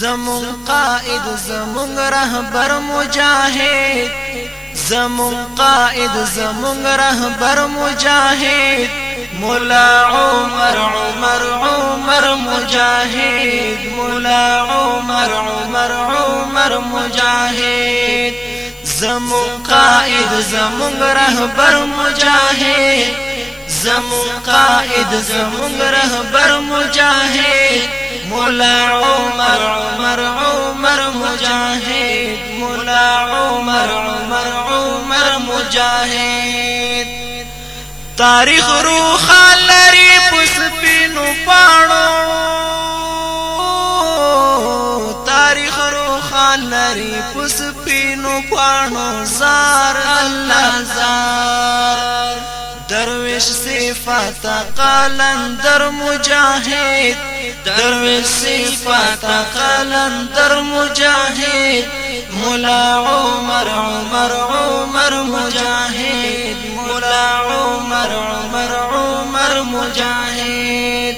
زمون قائد زمون رهبر مجاهد زمون قائد زمون رهبر مجاهد مولا عمر عمر عمر مجاهد مولا عمر عمر عمر مجاهد زمون قائد زمون رهبر مجاهد زمون قائد زمون رهبر مجاهد مولا عمر عمر عمر مجاهد مولا عمر عمر عمر مجاهد تاریخ روح لري پسپینو پاڼو تاریخ روح لري پسپینو پاڼو زار الله زار درویش صفات قلندر مجاهد درویش صفات قلندر مجاهد مولا عمر عمر عمر مجاهد مولا عمر عمر عمر مجاهد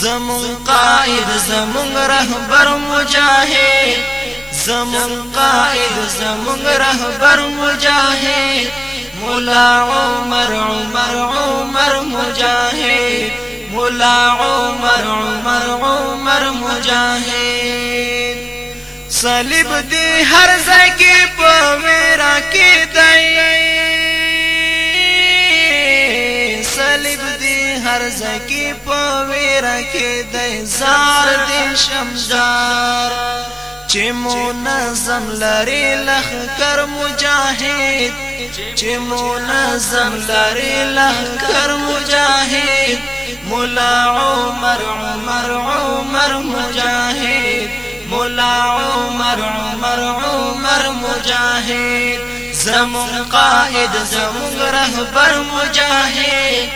زمون قائد زمون رهبر مجاهد زمون قائد زمون رهبر مجاهد مولا عمر عمر, عمر الله عمر عمر عمر مجاهد صلیب دی هر ځای کې په میرا کې دی صلیب دی هر ځای کې په میرا کې دی زار دی شمشار چې منظم لري لخر مجاهد چې منظم لري لخر مجاهد مولا عمر عمر عمر مجاهد مولا عمر عمر عمر مجاهد زم قائد زم رهبر مجاهد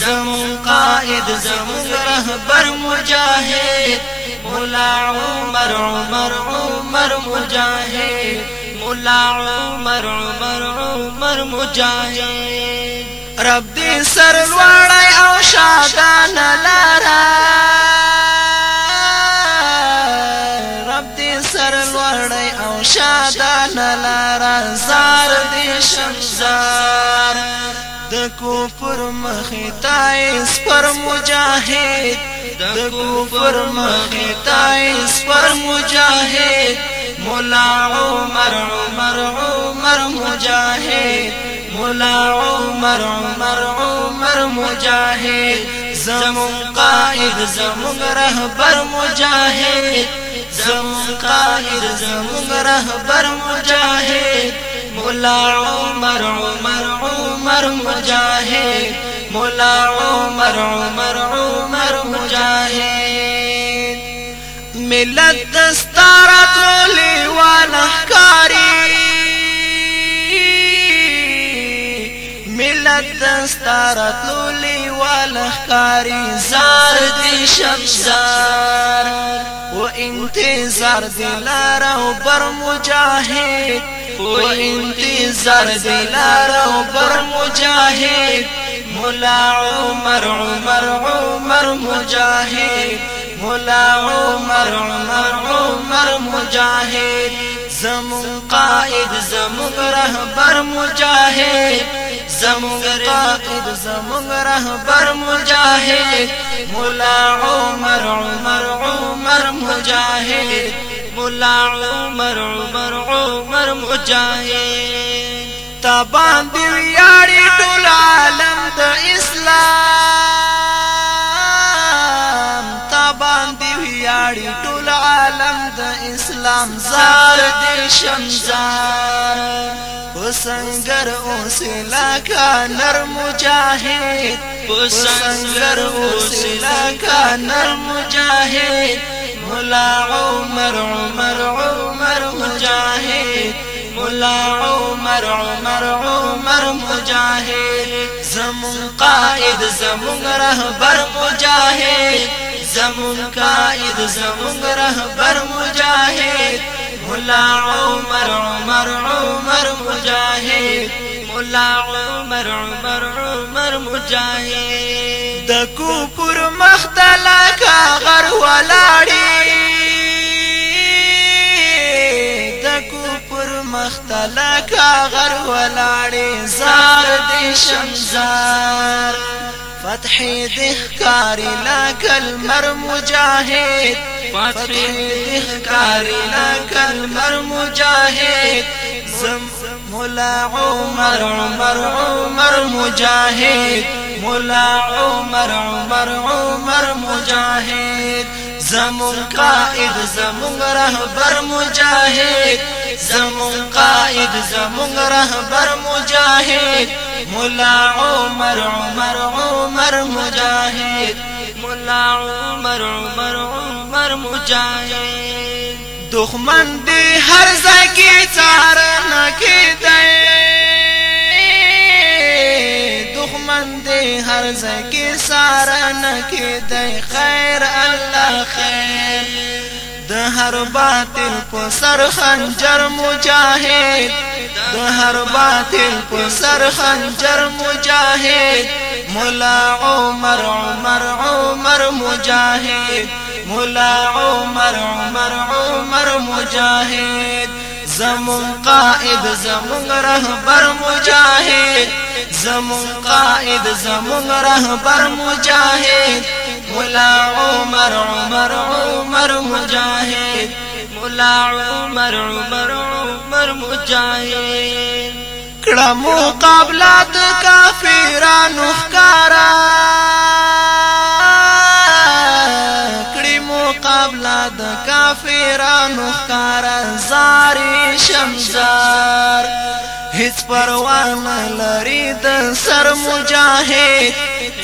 زم قائد زم رهبر مجاهد مولا عمر عمر عمر مجاهد مولا عمر عمر عمر مجاهد رب دې سر لوړی او شادان لارا رب دې سر لوړی او شادان لارا زار دې شمزار د کوفر مخیتایس پر مجاهد د کوفر مخیتایس پر مجاهد مولا عمر عمر عمر مجاهد مولا عمر عمر عمر مجاهد زمون قائد زمون رهبر مجاهد زمون قائد زمون رهبر مجاهد مولا عمر عمر عمر مجاهد مولا عمر عمر عمر مجاهد ملت دستارت لوالا دستارت لولی والخکاری زار دی شمزار و انتظار دی لارو بر مجاہد و انتظار دی لارو بر مجاہد مولا عمر عمر عمر مجاہد مولا عمر عمر عمر مجاہد زمون قائد زمون رهبر مجاہد زمون قائد زمون رهبر مجاهد مولا عمر عمر عمر مجاهد مولا عمر عمر عمر مجاهد تبان دی ویاری ټول عالم د اسلام تبان دی ویاری ټول عالم د اسلام زار دې شمزار سنگر اوسلا کا نر مجاہد سنگر اوسلا کا نر مجاہد مولا عمر عمر عمر مجاہد مولا عمر عمر عمر مجاہد زمون قائد زمون رہبر مجاہد زمون قائد زمون رہبر مجاہد مولا عمر عمر عمر مجاهد مولا عمر عمر عمر مجاهد د کوپر مختلا کا غر ولاړي د کوپر مختلا کا غر ولاړي زار دې شمزار فتح دې ښکاری لا کلمر مجاهد پتری دخکاری لکل مر مجاہد زم مولا عمر عمر عمر مجاہد مولا عمر عمر عمر مجاہد زمون قائد زمون رهبر مجاهد زمون قائد زمون رهبر مجاهد مولا عمر عمر عمر مجاهد مولا عمر عمر عمر هر مجاهد دښمن دی هر ځای کې څارنه کېدی دښمن دی هر ځای کې څارنه کېدی خیر الله خیر د هر باطل په سر خنجر مجاهد د هر باطل په سر خنجر مجاهد مولا عمر عمر عمر مجاهد مولا عمر عمر عمر مجاهد زمون قائد زمون رهبر مجاهد زمون قائد زمون رهبر مجاهد مولا عمر عمر عمر مجاهد مولا عمر عمر عمر مجاهد کړه مقابله د کافرانو نو کار زارې شمزار هیڅ پروان لري د سر مجاهد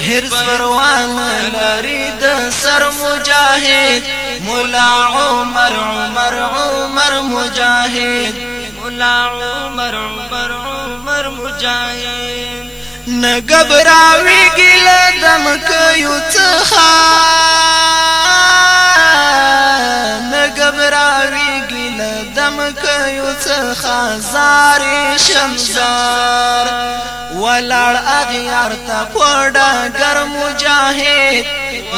هیڅ پروان لري د سر مجاهد مولا عمر عمر عمر مجاهد مولا عمر عمر عمر مجاهد نګبراوي ګل دمک یو څخه خزار شمزار ولړ اغیار ته پړډا ګر مجاهد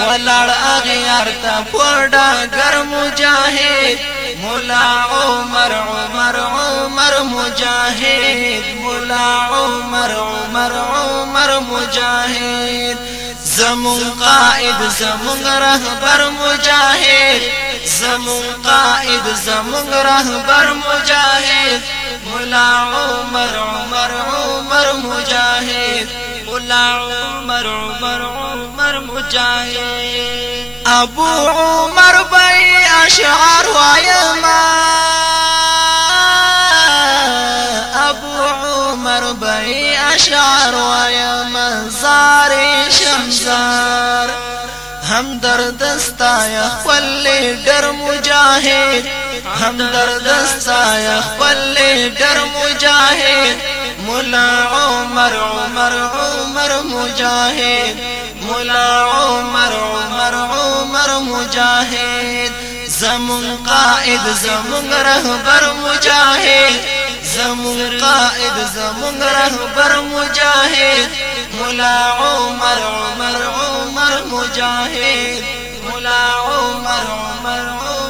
ولړ اغیار ته پړډا ګر مجاهد مولا عمر عمر عمر مجاهد مولا عمر عمر عمر مجاهد زمون قائد زمون رهبر مجاهد زمون قائد زمون رهبر مجاهد مولا عمر عمر عمر مجاهد مولا عمر عمر عمر مجاهد ابو عمر بي اشعار ويما ابو عمر بي اشعار ويما زاري شمسان همدردستایا خپل لیډر مجاهد همدردستایا خپل لیډر مجاهد مولا عمر عمر عمر مجاهد مولا عمر عمر عمر مجاهد زمون قائد زمون رهبر مجاهد زمون قائد زمون رهبر مجاهد ملا عمر عمر عمر مجاهد ملا عمر عمر عمر